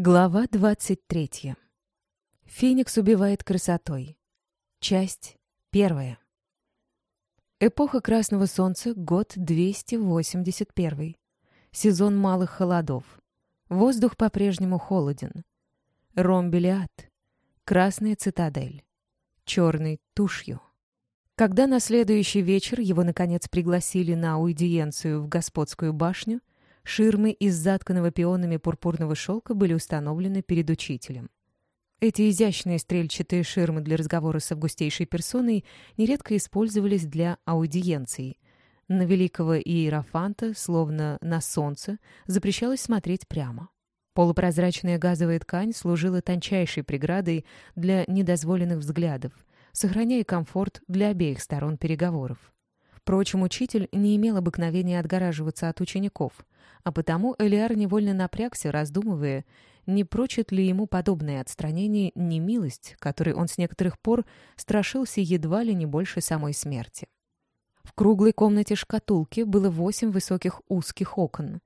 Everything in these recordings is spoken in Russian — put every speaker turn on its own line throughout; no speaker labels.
Глава 23. Феникс убивает красотой. Часть первая. Эпоха Красного Солнца, год 281. Сезон малых холодов. Воздух по-прежнему холоден. Ромбелиад. Красная цитадель. Черный тушью. Когда на следующий вечер его, наконец, пригласили на аудиенцию в Господскую башню, Ширмы из затканного пионами пурпурного шелка были установлены перед учителем. Эти изящные стрельчатые ширмы для разговора с августейшей персоной нередко использовались для аудиенций. На великого иерофанта, словно на солнце, запрещалось смотреть прямо. Полупрозрачная газовая ткань служила тончайшей преградой для недозволенных взглядов, сохраняя комфорт для обеих сторон переговоров. Впрочем, учитель не имел обыкновения отгораживаться от учеников — а потому Элиар невольно напрягся, раздумывая, не прочит ли ему подобное отстранение немилость, которой он с некоторых пор страшился едва ли не больше самой смерти. В круглой комнате шкатулки было восемь высоких узких окон.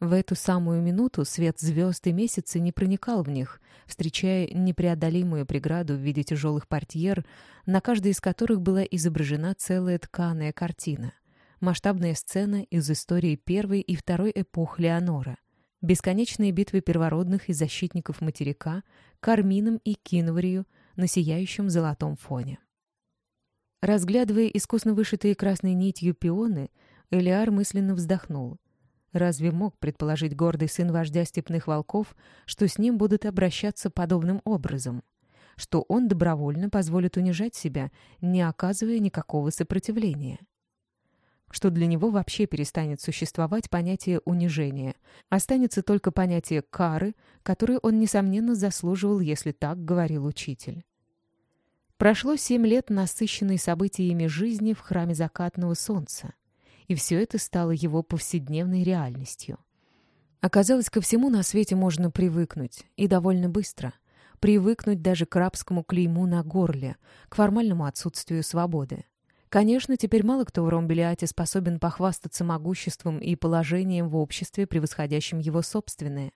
В эту самую минуту свет звезд и месяца не проникал в них, встречая непреодолимую преграду в виде тяжелых портьер, на каждой из которых была изображена целая тканая картина — масштабная сцена из истории первой и второй эпох Леонора, бесконечные битвы первородных и защитников материка, Кармином и Кинварию на сияющем золотом фоне. Разглядывая искусно вышитые красной нитью пионы, Элиар мысленно вздохнул. Разве мог предположить гордый сын вождя степных волков, что с ним будут обращаться подобным образом? Что он добровольно позволит унижать себя, не оказывая никакого сопротивления? что для него вообще перестанет существовать понятие унижения. Останется только понятие кары, которое он, несомненно, заслуживал, если так говорил учитель. Прошло семь лет насыщенной событиями жизни в храме закатного солнца, и все это стало его повседневной реальностью. Оказалось, ко всему на свете можно привыкнуть, и довольно быстро. Привыкнуть даже к рабскому клейму на горле, к формальному отсутствию свободы. Конечно, теперь мало кто в Ромбелиате способен похвастаться могуществом и положением в обществе, превосходящим его собственное.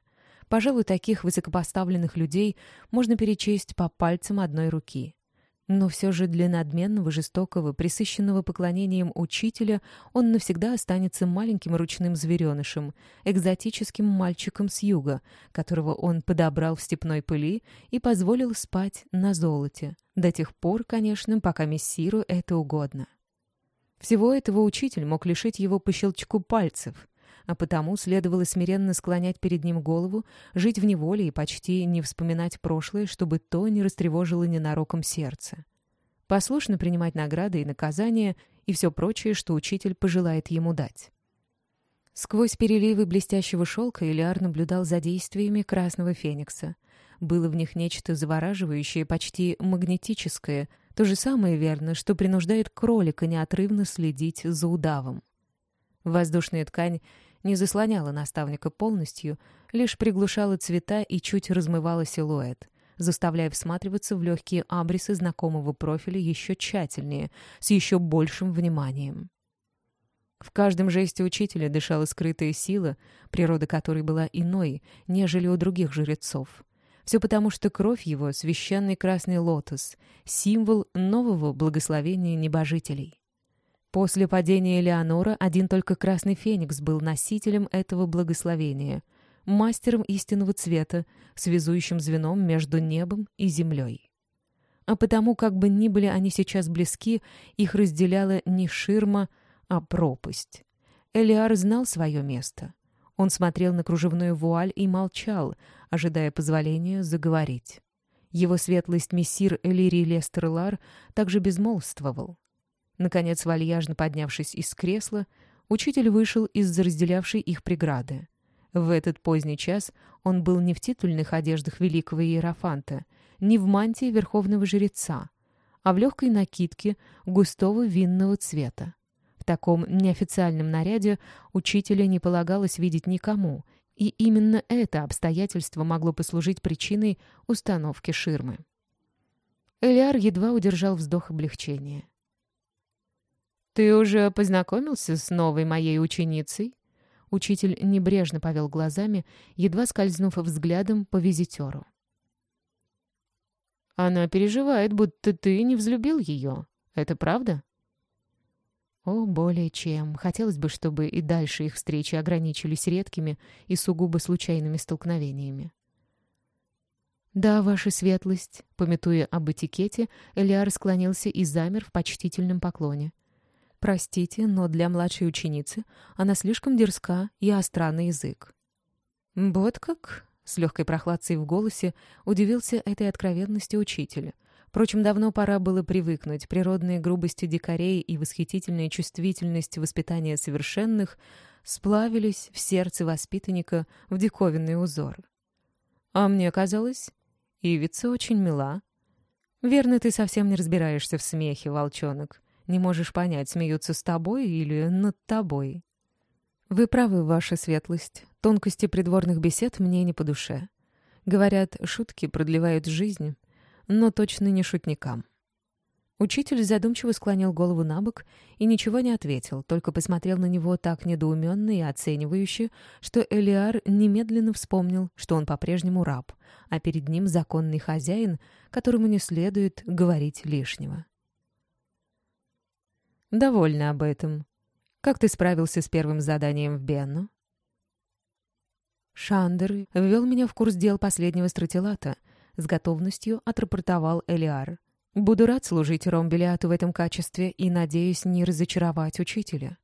Пожалуй, таких высокопоставленных людей можно перечесть по пальцам одной руки. Но все же для надменного, жестокого, присыщенного поклонением учителя он навсегда останется маленьким ручным зверенышем, экзотическим мальчиком с юга, которого он подобрал в степной пыли и позволил спать на золоте. До тех пор, конечно, пока мессиру это угодно. Всего этого учитель мог лишить его по щелчку пальцев, а потому следовало смиренно склонять перед ним голову, жить в неволе и почти не вспоминать прошлое, чтобы то не растревожило ненароком сердце. Послушно принимать награды и наказания и все прочее, что учитель пожелает ему дать. Сквозь переливы блестящего шелка Илиар наблюдал за действиями Красного Феникса. Было в них нечто завораживающее, почти магнетическое, то же самое верно, что принуждает кролика неотрывно следить за удавом. Воздушная ткань не заслоняла наставника полностью, лишь приглушала цвета и чуть размывала силуэт, заставляя всматриваться в легкие абрисы знакомого профиля еще тщательнее, с еще большим вниманием. В каждом жесте учителя дышала скрытая сила, природа которой была иной, нежели у других жрецов. Все потому, что кровь его — священный красный лотос, символ нового благословения небожителей. После падения Элеонора один только Красный Феникс был носителем этого благословения, мастером истинного цвета, связующим звеном между небом и землей. А потому, как бы ни были они сейчас близки, их разделяла не ширма, а пропасть. Элиар знал свое место. Он смотрел на кружевную вуаль и молчал, ожидая позволения заговорить. Его светлость мессир Элирий Лестерлар также безмолвствовал. Наконец, вальяжно поднявшись из кресла, учитель вышел из-за разделявшей их преграды. В этот поздний час он был не в титульных одеждах великого иерофанта, не в мантии верховного жреца, а в легкой накидке густого винного цвета. В таком неофициальном наряде учителя не полагалось видеть никому, и именно это обстоятельство могло послужить причиной установки ширмы. Элиар едва удержал вздох облегчения. «Ты уже познакомился с новой моей ученицей?» Учитель небрежно повел глазами, едва скользнув взглядом по визитеру. «Она переживает, будто ты не взлюбил ее. Это правда?» О, более чем. Хотелось бы, чтобы и дальше их встречи ограничились редкими и сугубо случайными столкновениями. «Да, ваша светлость», — пометуя об этикете, Элиар склонился и замер в почтительном поклоне. «Простите, но для младшей ученицы она слишком дерзка и остра на язык». «Вот как?» — с легкой прохладцей в голосе удивился этой откровенности учителя — Впрочем, давно пора было привыкнуть. Природные грубости дикарей и восхитительная чувствительность воспитания совершенных сплавились в сердце воспитанника в диковинный узор. А мне казалось, Ивица очень мила. Верно, ты совсем не разбираешься в смехе, волчонок. Не можешь понять, смеются с тобой или над тобой. Вы правы, ваша светлость. Тонкости придворных бесед мне не по душе. Говорят, шутки продлевают жизнь, но точно не шутникам. Учитель задумчиво склонил голову на бок и ничего не ответил, только посмотрел на него так недоуменно и оценивающе, что Элиар немедленно вспомнил, что он по-прежнему раб, а перед ним законный хозяин, которому не следует говорить лишнего. «Довольно об этом. Как ты справился с первым заданием в Бенну?» Шандер ввел меня в курс дел последнего стратилата — с готовностью отрапортовал Элиар. «Буду рад служить Ромбелиату в этом качестве и надеюсь не разочаровать учителя».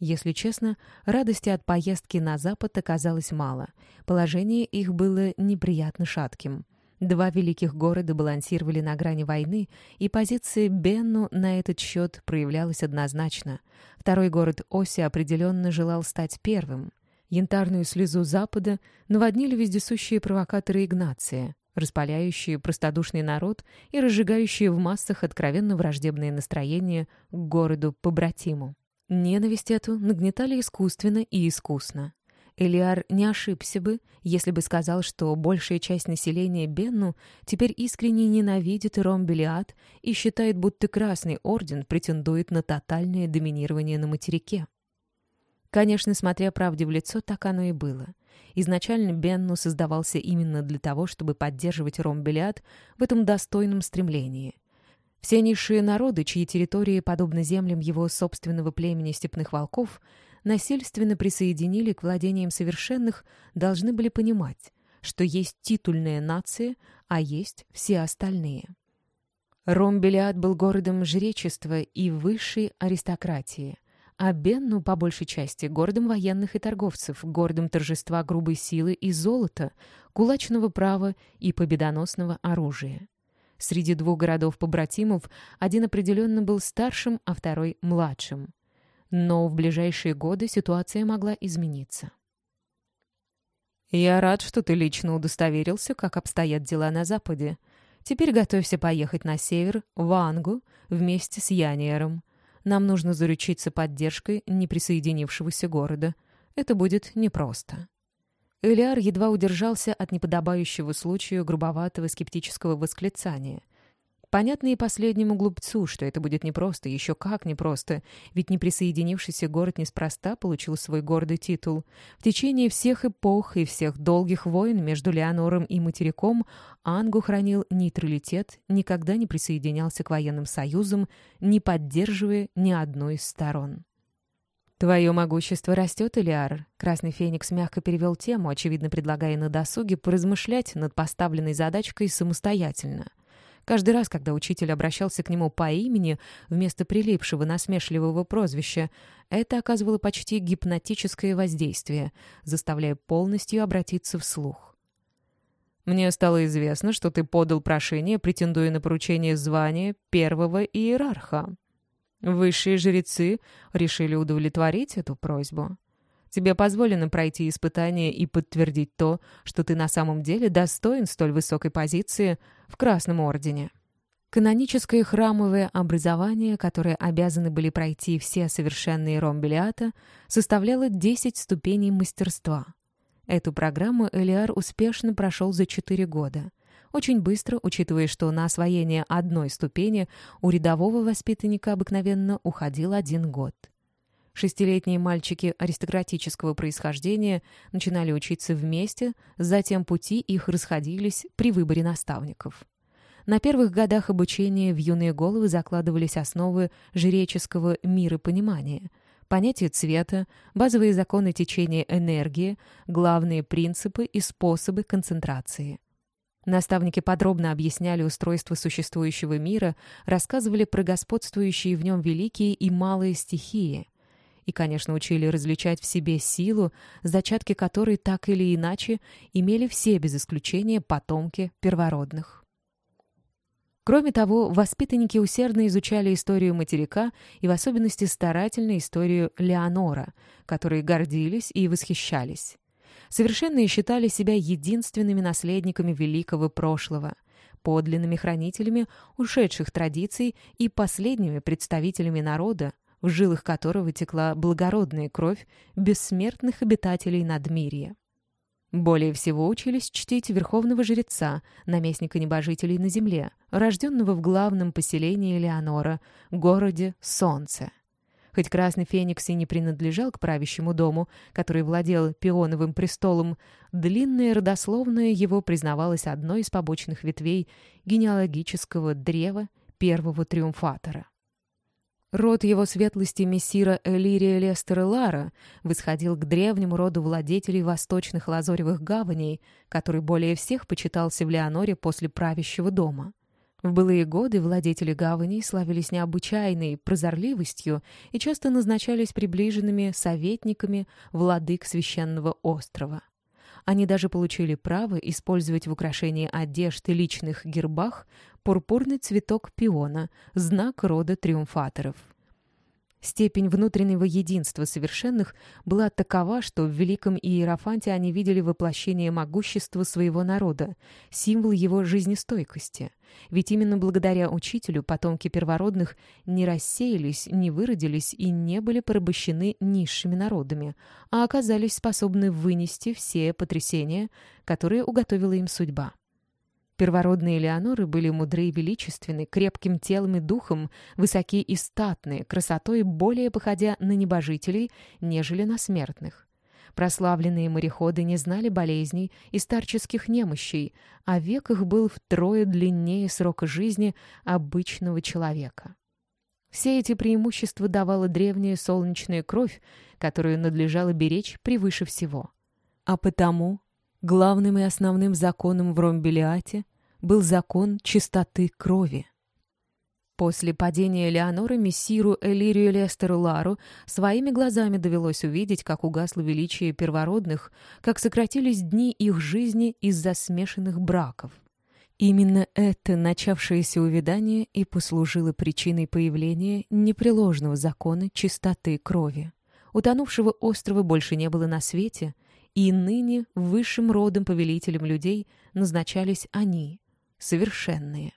Если честно, радости от поездки на запад оказалось мало. Положение их было неприятно шатким. Два великих города балансировали на грани войны, и позиция Бенну на этот счет проявлялась однозначно. Второй город Оси определенно желал стать первым. Янтарную слезу Запада наводнили вездесущие провокаторы Игнация распаляющие простодушный народ и разжигающие в массах откровенно враждебные настроения к городу-побратиму. Ненависть эту нагнетали искусственно и искусно. Элиар не ошибся бы, если бы сказал, что большая часть населения Бенну теперь искренне ненавидит Ромбелиад и считает, будто Красный Орден претендует на тотальное доминирование на материке. Конечно, смотря правде в лицо, так оно и было. Изначально Бенну создавался именно для того, чтобы поддерживать Ромбелиад в этом достойном стремлении. Все низшие народы, чьи территории, подобно землям его собственного племени степных волков, насильственно присоединили к владениям совершенных, должны были понимать, что есть титульная нация, а есть все остальные. Ромбелиад был городом жречества и высшей аристократии а Бенну, по большей части, городом военных и торговцев, городом торжества грубой силы и золота, кулачного права и победоносного оружия. Среди двух городов-побратимов один определенно был старшим, а второй — младшим. Но в ближайшие годы ситуация могла измениться. «Я рад, что ты лично удостоверился, как обстоят дела на Западе. Теперь готовься поехать на север, в Ангу, вместе с Яниером. Нам нужно заручиться поддержкой неприсоединившегося города. Это будет непросто». Элиар едва удержался от неподобающего случаю грубоватого скептического восклицания — Понятно и последнему глупцу, что это будет непросто, еще как непросто, ведь неприсоединившийся город неспроста получил свой гордый титул. В течение всех эпох и всех долгих войн между Леонором и материком Ангу хранил нейтралитет, никогда не присоединялся к военным союзам, не поддерживая ни одной из сторон. «Твое могущество растет, Элиар?» Красный Феникс мягко перевел тему, очевидно предлагая на досуге поразмышлять над поставленной задачкой самостоятельно — Каждый раз, когда учитель обращался к нему по имени вместо прилипшего насмешливого прозвища, это оказывало почти гипнотическое воздействие, заставляя полностью обратиться вслух. «Мне стало известно, что ты подал прошение, претендуя на поручение звания первого иерарха. Высшие жрецы решили удовлетворить эту просьбу. Тебе позволено пройти испытание и подтвердить то, что ты на самом деле достоин столь высокой позиции в Красном Ордене. Каноническое храмовое образование, которое обязаны были пройти все совершенные ромбелиата, составляло 10 ступеней мастерства. Эту программу Элиар успешно прошел за 4 года. Очень быстро, учитывая, что на освоение одной ступени у рядового воспитанника обыкновенно уходил один год. Шестилетние мальчики аристократического происхождения начинали учиться вместе, затем пути их расходились при выборе наставников. На первых годах обучения в юные головы закладывались основы жреческого миропонимания, понятие цвета, базовые законы течения энергии, главные принципы и способы концентрации. Наставники подробно объясняли устройство существующего мира, рассказывали про господствующие в нем великие и малые стихии. И, конечно, учили различать в себе силу, зачатки которой так или иначе имели все без исключения потомки первородных. Кроме того, воспитанники усердно изучали историю материка и в особенности старательно историю Леонора, которые гордились и восхищались. Совершенные считали себя единственными наследниками великого прошлого, подлинными хранителями ушедших традиций и последними представителями народа, в жилах которого текла благородная кровь бессмертных обитателей Надмирья. Более всего учились чтить верховного жреца, наместника небожителей на земле, рожденного в главном поселении Леонора, городе Солнце. Хоть Красный Феникс и не принадлежал к правящему дому, который владел пионовым престолом, длинное родословное его признавалось одной из побочных ветвей генеалогического древа первого триумфатора. Род его светлости мессира Элирия Лестера Лара восходил к древнему роду владетелей восточных лазоревых гаваней, который более всех почитался в Леоноре после правящего дома. В былые годы владетели гаваней славились необычайной прозорливостью и часто назначались приближенными советниками владык священного острова. Они даже получили право использовать в украшении одежд и личных гербах пурпурный цветок пиона, знак рода триумфаторов. Степень внутреннего единства совершенных была такова, что в Великом Иерофанте они видели воплощение могущества своего народа, символ его жизнестойкости. Ведь именно благодаря учителю потомки первородных не рассеялись, не выродились и не были порабощены низшими народами, а оказались способны вынести все потрясения, которые уготовила им судьба. Первородные Леоноры были мудры и величественны, крепким телом и духом, высоки и статные, красотой более походя на небожителей, нежели на смертных. Прославленные мореходы не знали болезней и старческих немощей, а век их был втрое длиннее срока жизни обычного человека. Все эти преимущества давала древняя солнечная кровь, которую надлежало беречь превыше всего. А потому Главным и основным законом в Ромбелиате был закон чистоты крови. После падения Леонора мессиру Элирию Лестеру Лару своими глазами довелось увидеть, как угасло величие первородных, как сократились дни их жизни из-за смешанных браков. Именно это начавшееся увядание и послужило причиной появления непреложного закона чистоты крови. Утонувшего острова больше не было на свете, и ныне высшим родом повелителем людей назначались они, совершенные.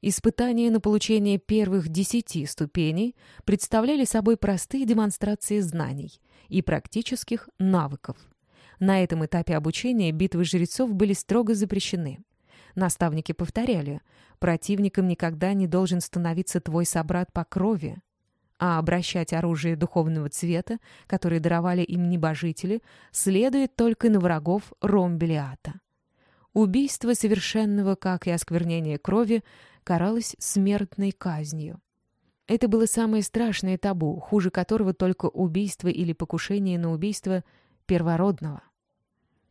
Испытания на получение первых десяти ступеней представляли собой простые демонстрации знаний и практических навыков. На этом этапе обучения битвы жрецов были строго запрещены. Наставники повторяли, противником никогда не должен становиться твой собрат по крови, а обращать оружие духовного цвета, которые даровали им небожители, следует только на врагов Ромбелиата. Убийство совершенного, как и осквернение крови, каралось смертной казнью. Это было самое страшное табу, хуже которого только убийство или покушение на убийство первородного.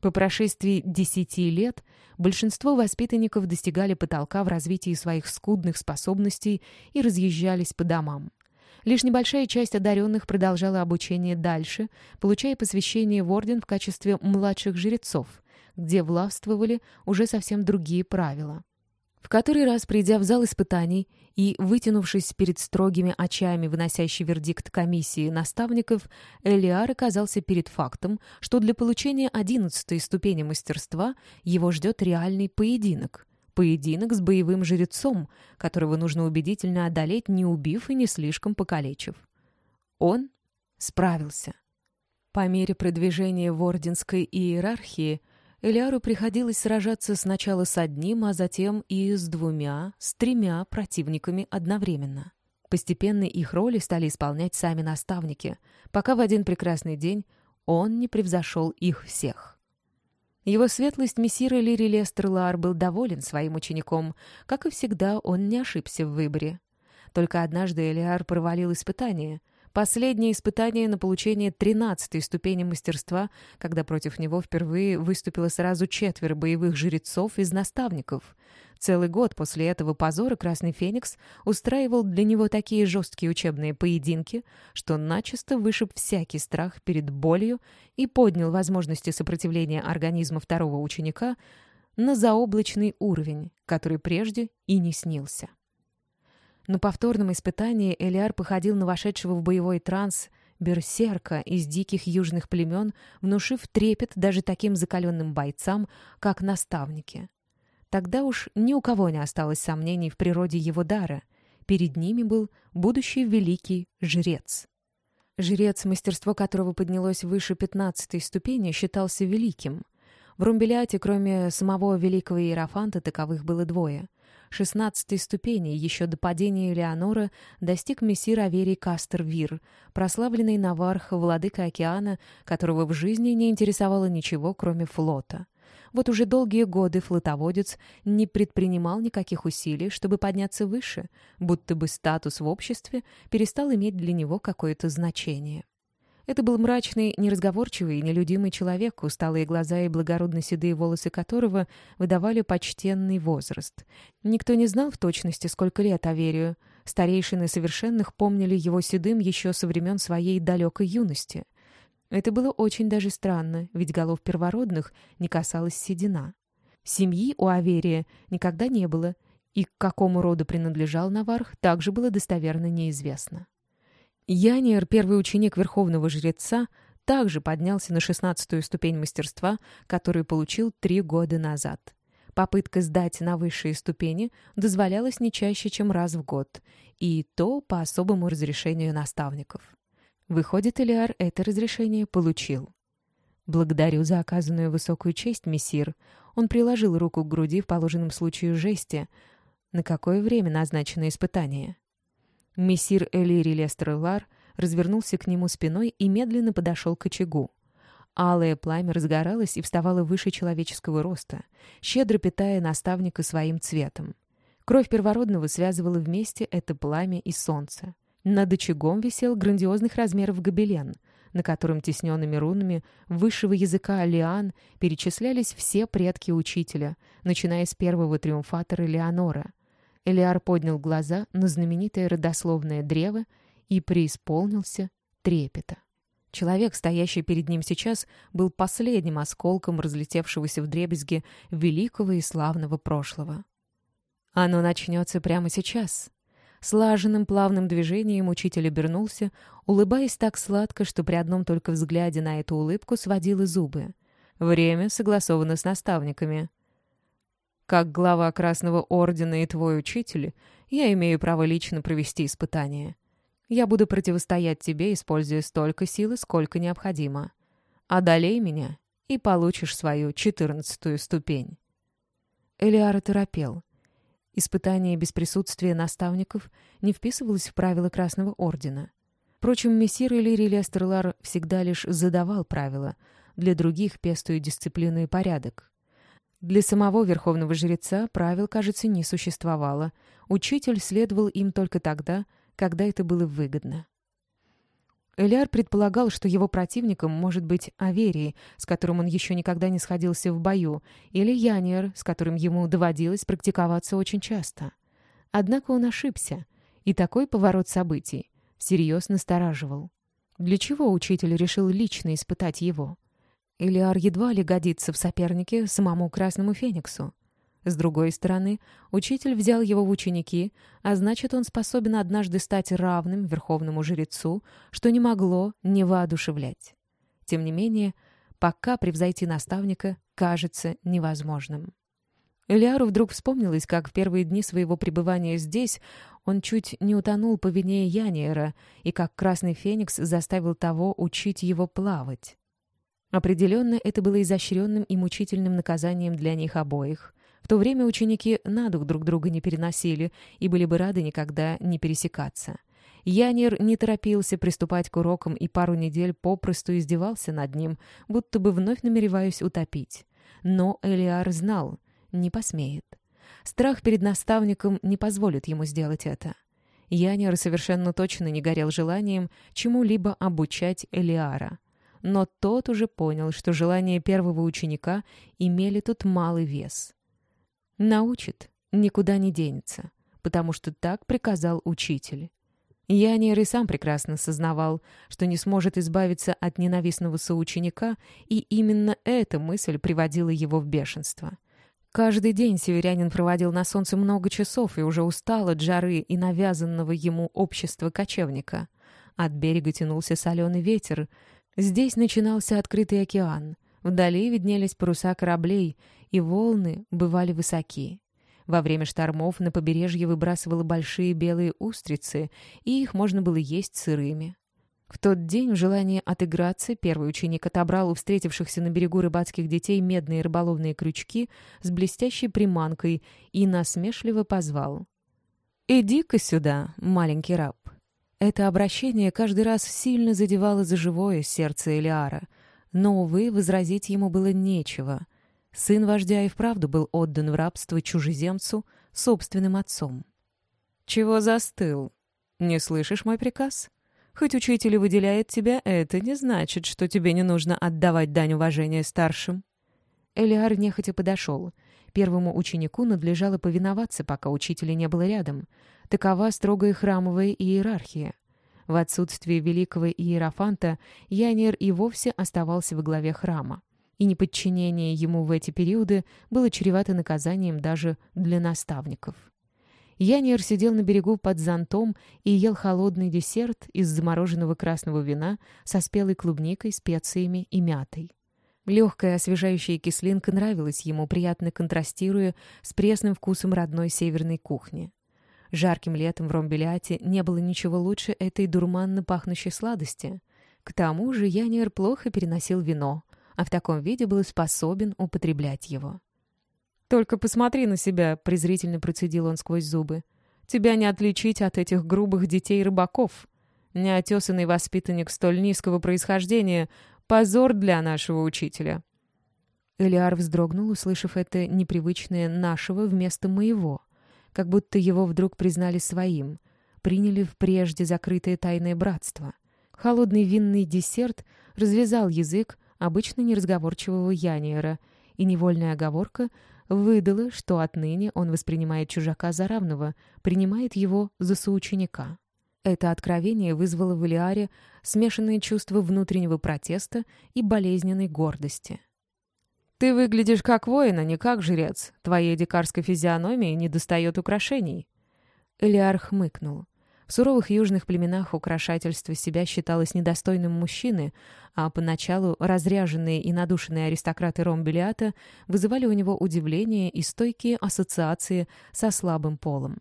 По прошествии десяти лет большинство воспитанников достигали потолка в развитии своих скудных способностей и разъезжались по домам. Лишь небольшая часть одаренных продолжала обучение дальше, получая посвящение в орден в качестве младших жрецов, где властвовали уже совсем другие правила. В который раз, придя в зал испытаний и вытянувшись перед строгими очами, выносящей вердикт комиссии наставников, Элиар оказался перед фактом, что для получения одиннадцатой ступени мастерства его ждет реальный поединок, Поединок с боевым жрецом, которого нужно убедительно одолеть, не убив и не слишком покалечив. Он справился. По мере продвижения в орденской иерархии Элиару приходилось сражаться сначала с одним, а затем и с двумя, с тремя противниками одновременно. Постепенно их роли стали исполнять сами наставники, пока в один прекрасный день он не превзошел их всех. Его светлость мессир Лири Лестер Лар был доволен своим учеником. Как и всегда, он не ошибся в выборе. Только однажды Элиар провалил испытание — Последнее испытание на получение тринадцатой ступени мастерства, когда против него впервые выступило сразу четверо боевых жрецов из наставников. Целый год после этого позора Красный Феникс устраивал для него такие жесткие учебные поединки, что начисто вышиб всякий страх перед болью и поднял возможности сопротивления организма второго ученика на заоблачный уровень, который прежде и не снился. На повторном испытании Элиар походил на вошедшего в боевой транс берсерка из диких южных племен, внушив трепет даже таким закаленным бойцам, как наставники. Тогда уж ни у кого не осталось сомнений в природе его дара. Перед ними был будущий великий жрец. Жрец, мастерство которого поднялось выше пятнадцатой ступени, считался великим. В Румбеляте, кроме самого великого иерофанта, таковых было двое — шестнадцатой ступени, еще до падения Элеонора, достиг мессир Аверий Кастер-Вир, прославленный наварх, владыка океана, которого в жизни не интересовало ничего, кроме флота. Вот уже долгие годы флотоводец не предпринимал никаких усилий, чтобы подняться выше, будто бы статус в обществе перестал иметь для него какое-то значение. Это был мрачный, неразговорчивый и нелюдимый человек, усталые глаза и благородно-седые волосы которого выдавали почтенный возраст. Никто не знал в точности, сколько лет Аверию. Старейшины совершенных помнили его седым еще со времен своей далекой юности. Это было очень даже странно, ведь голов первородных не касалась седина. Семьи у Аверия никогда не было, и к какому роду принадлежал Наварх, также было достоверно неизвестно. Яниер, первый ученик Верховного Жреца, также поднялся на шестнадцатую ступень мастерства, которую получил три года назад. Попытка сдать на высшие ступени дозволялась не чаще, чем раз в год, и то по особому разрешению наставников. Выходит, Элиар это разрешение получил. «Благодарю за оказанную высокую честь, мессир». Он приложил руку к груди в положенном случае жесте. «На какое время назначено испытание?» Мессир Элири Лестреллар развернулся к нему спиной и медленно подошел к очагу. Алое пламя разгоралось и вставало выше человеческого роста, щедро питая наставника своим цветом. Кровь первородного связывала вместе это пламя и солнце. Над очагом висел грандиозных размеров гобелен, на котором тесненными рунами высшего языка Лиан перечислялись все предки учителя, начиная с первого триумфатора Леонора, Элиар поднял глаза на знаменитое родословное древо и преисполнился трепета. Человек, стоящий перед ним сейчас, был последним осколком разлетевшегося в дребезги великого и славного прошлого. Оно начнется прямо сейчас. Слаженным плавным движением учитель обернулся, улыбаясь так сладко, что при одном только взгляде на эту улыбку сводило зубы. Время согласовано с наставниками. Как глава Красного Ордена и твой учитель, я имею право лично провести испытание. Я буду противостоять тебе, используя столько силы, сколько необходимо. Одолей меня, и получишь свою четырнадцатую ступень». Элиара торопел. Испытание без присутствия наставников не вписывалось в правила Красного Ордена. Впрочем, мессир Элири Лестерлар всегда лишь задавал правила, для других пестуя дисциплину и порядок. Для самого верховного жреца правил, кажется, не существовало. Учитель следовал им только тогда, когда это было выгодно. Элиар предполагал, что его противником может быть Аверий, с которым он еще никогда не сходился в бою, или Яниер, с которым ему доводилось практиковаться очень часто. Однако он ошибся, и такой поворот событий всерьез настораживал. Для чего учитель решил лично испытать его? Илиар едва ли годится в сопернике самому Красному Фениксу. С другой стороны, учитель взял его в ученики, а значит, он способен однажды стать равным верховному жрецу, что не могло не воодушевлять. Тем не менее, пока превзойти наставника кажется невозможным. Элиару вдруг вспомнилось, как в первые дни своего пребывания здесь он чуть не утонул по вине Яниера, и как Красный Феникс заставил того учить его плавать. Определенно, это было изощренным и мучительным наказанием для них обоих, в то время ученики на дух друг друга не переносили и были бы рады никогда не пересекаться. Янир не торопился приступать к урокам и пару недель попросту издевался над ним, будто бы вновь намереваясь утопить. Но Элиар знал, не посмеет. Страх перед наставником не позволит ему сделать это. Янир совершенно точно не горел желанием чему-либо обучать Элиара. Но тот уже понял, что желания первого ученика имели тут малый вес. Научит, никуда не денется, потому что так приказал учитель. Янир и сам прекрасно сознавал, что не сможет избавиться от ненавистного соученика, и именно эта мысль приводила его в бешенство. Каждый день северянин проводил на солнце много часов и уже устал от жары и навязанного ему общества кочевника. От берега тянулся соленый ветер. Здесь начинался открытый океан. Вдали виднелись паруса кораблей, и волны бывали высоки. Во время штормов на побережье выбрасывало большие белые устрицы, и их можно было есть сырыми. В тот день, в желании отыграться, первый ученик отобрал у встретившихся на берегу рыбацких детей медные рыболовные крючки с блестящей приманкой и насмешливо позвал. «Иди-ка сюда, маленький раб». Это обращение каждый раз сильно задевало за живое сердце Элиара, но, увы, возразить ему было нечего. Сын вождя и вправду был отдан в рабство чужеземцу собственным отцом. «Чего застыл? Не слышишь мой приказ?» Хоть учитель и выделяет тебя, это не значит, что тебе не нужно отдавать дань уважения старшим». Элиар нехотя подошел. Первому ученику надлежало повиноваться, пока учителя не было рядом. Такова строгая храмовая иерархия. В отсутствие великого иерофанта Янир и вовсе оставался во главе храма. И неподчинение ему в эти периоды было чревато наказанием даже для наставников. Янир сидел на берегу под зонтом и ел холодный десерт из замороженного красного вина со спелой клубникой, специями и мятой. Легкая освежающая кислинка нравилась ему, приятно контрастируя с пресным вкусом родной северной кухни. Жарким летом в Ромбеляте не было ничего лучше этой дурманно пахнущей сладости. К тому же Янир плохо переносил вино, а в таком виде был способен употреблять его. «Только посмотри на себя», — презрительно процедил он сквозь зубы. «Тебя не отличить от этих грубых детей-рыбаков. Неотесанный воспитанник столь низкого происхождения — позор для нашего учителя». Элиар вздрогнул, услышав это непривычное «нашего» вместо «моего», как будто его вдруг признали своим, приняли в прежде закрытое тайное братство. Холодный винный десерт развязал язык обычно неразговорчивого Яниера, и невольная оговорка — выдало, что отныне он воспринимает чужака за равного, принимает его за соученика. Это откровение вызвало в Элиаре смешанные чувства внутреннего протеста и болезненной гордости. «Ты выглядишь как воин, а не как жрец. Твоей дикарской физиономии недостает украшений». Элиар хмыкнул. В суровых южных племенах украшательство себя считалось недостойным мужчины, а поначалу разряженные и надушенные аристократы Ромбелиата вызывали у него удивление и стойкие ассоциации со слабым полом.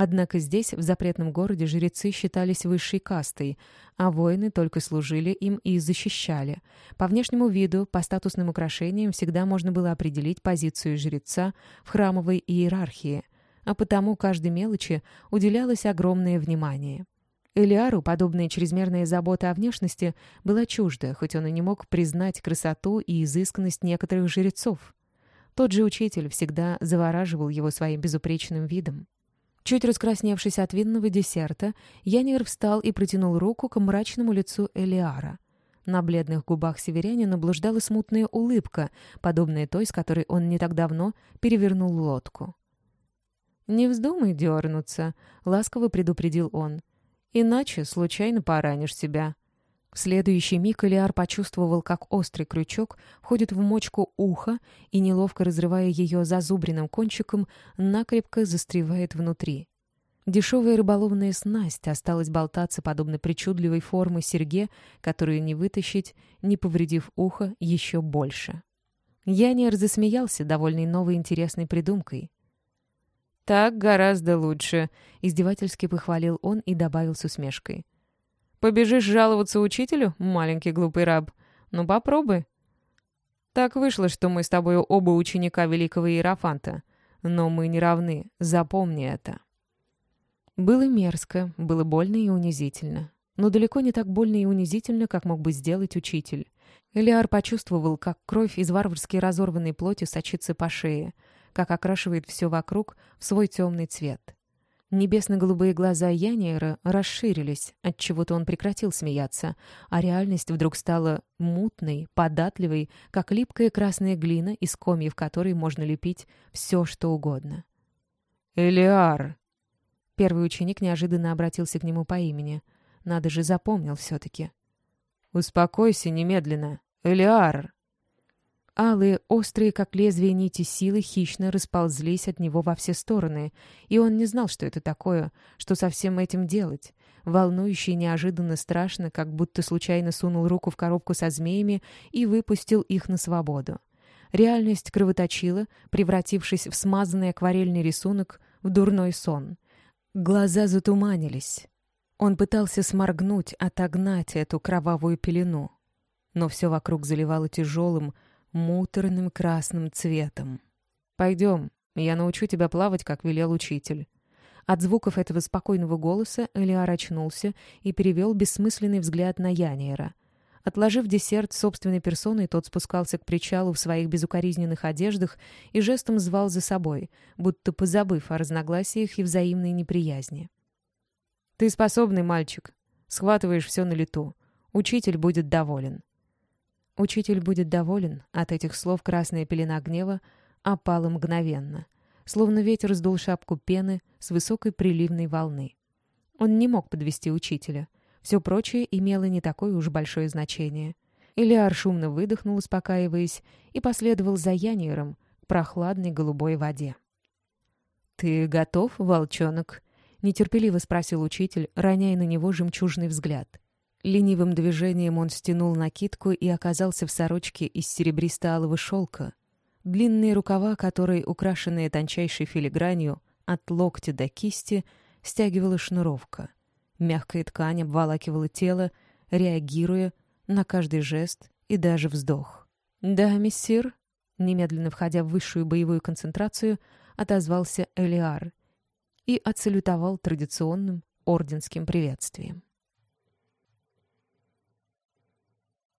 Однако здесь, в запретном городе, жрецы считались высшей кастой, а воины только служили им и защищали. По внешнему виду, по статусным украшениям всегда можно было определить позицию жреца в храмовой иерархии – а потому каждой мелочи уделялось огромное внимание. Элиару подобная чрезмерная забота о внешности была чужда, хоть он и не мог признать красоту и изысканность некоторых жрецов. Тот же учитель всегда завораживал его своим безупречным видом. Чуть раскрасневшись от винного десерта, Янир встал и протянул руку к мрачному лицу Элиара. На бледных губах северянина блуждала смутная улыбка, подобная той, с которой он не так давно перевернул лодку. «Не вздумай дернуться», — ласково предупредил он. «Иначе случайно поранишь себя». В следующий миг Элиар почувствовал, как острый крючок входит в мочку уха и, неловко разрывая ее зазубренным кончиком, накрепко застревает внутри. Дешевая рыболовная снасть осталась болтаться подобно причудливой формы серьге, которую не вытащить, не повредив ухо еще больше. Янер засмеялся, довольный новой интересной придумкой. «Так гораздо лучше», — издевательски похвалил он и добавил с усмешкой. «Побежишь жаловаться учителю, маленький глупый раб? Ну, попробуй». Так вышло, что мы с тобой оба ученика великого Иерофанта. Но мы не равны, запомни это. Было мерзко, было больно и унизительно. Но далеко не так больно и унизительно, как мог бы сделать учитель. Элиар почувствовал, как кровь из варварски разорванной плоти сочится по шее, как окрашивает все вокруг в свой темный цвет. Небесно-голубые глаза Яниера расширились, отчего-то он прекратил смеяться, а реальность вдруг стала мутной, податливой, как липкая красная глина, из комьев которой можно лепить все, что угодно. «Элиар!» Первый ученик неожиданно обратился к нему по имени. Надо же, запомнил все-таки. «Успокойся немедленно. Элиар!» Алые, острые, как лезвие нити силы, хищно расползлись от него во все стороны, и он не знал, что это такое, что со всем этим делать. Волнующе и неожиданно страшно, как будто случайно сунул руку в коробку со змеями и выпустил их на свободу. Реальность кровоточила, превратившись в смазанный акварельный рисунок, в дурной сон. Глаза затуманились. Он пытался сморгнуть, отогнать эту кровавую пелену. Но все вокруг заливало тяжелым, муторным красным цветом. «Пойдем, я научу тебя плавать, как велел учитель». От звуков этого спокойного голоса Элиар очнулся и перевел бессмысленный взгляд на Яниера. Отложив десерт собственной персоной, тот спускался к причалу в своих безукоризненных одеждах и жестом звал за собой, будто позабыв о разногласиях и взаимной неприязни. «Ты способный мальчик. Схватываешь все на лету. Учитель будет доволен». Учитель будет доволен, от этих слов красная пелена гнева опала мгновенно, словно ветер сдул шапку пены с высокой приливной волны. Он не мог подвести учителя. Все прочее имело не такое уж большое значение. Илиар шумно выдохнул, успокаиваясь, и последовал за Яниером к прохладной голубой воде. «Ты готов, волчонок?» — нетерпеливо спросил учитель, роняя на него жемчужный взгляд. Ленивым движением он стянул накидку и оказался в сорочке из серебристо-алого шелка. Длинные рукава, которые, украшенные тончайшей филигранью, от локтя до кисти, стягивала шнуровка. Мягкая ткань обволакивала тело, реагируя на каждый жест и даже вздох. «Да, мессир», немедленно входя в высшую боевую концентрацию, отозвался Элиар и отсалютовал традиционным орденским приветствием.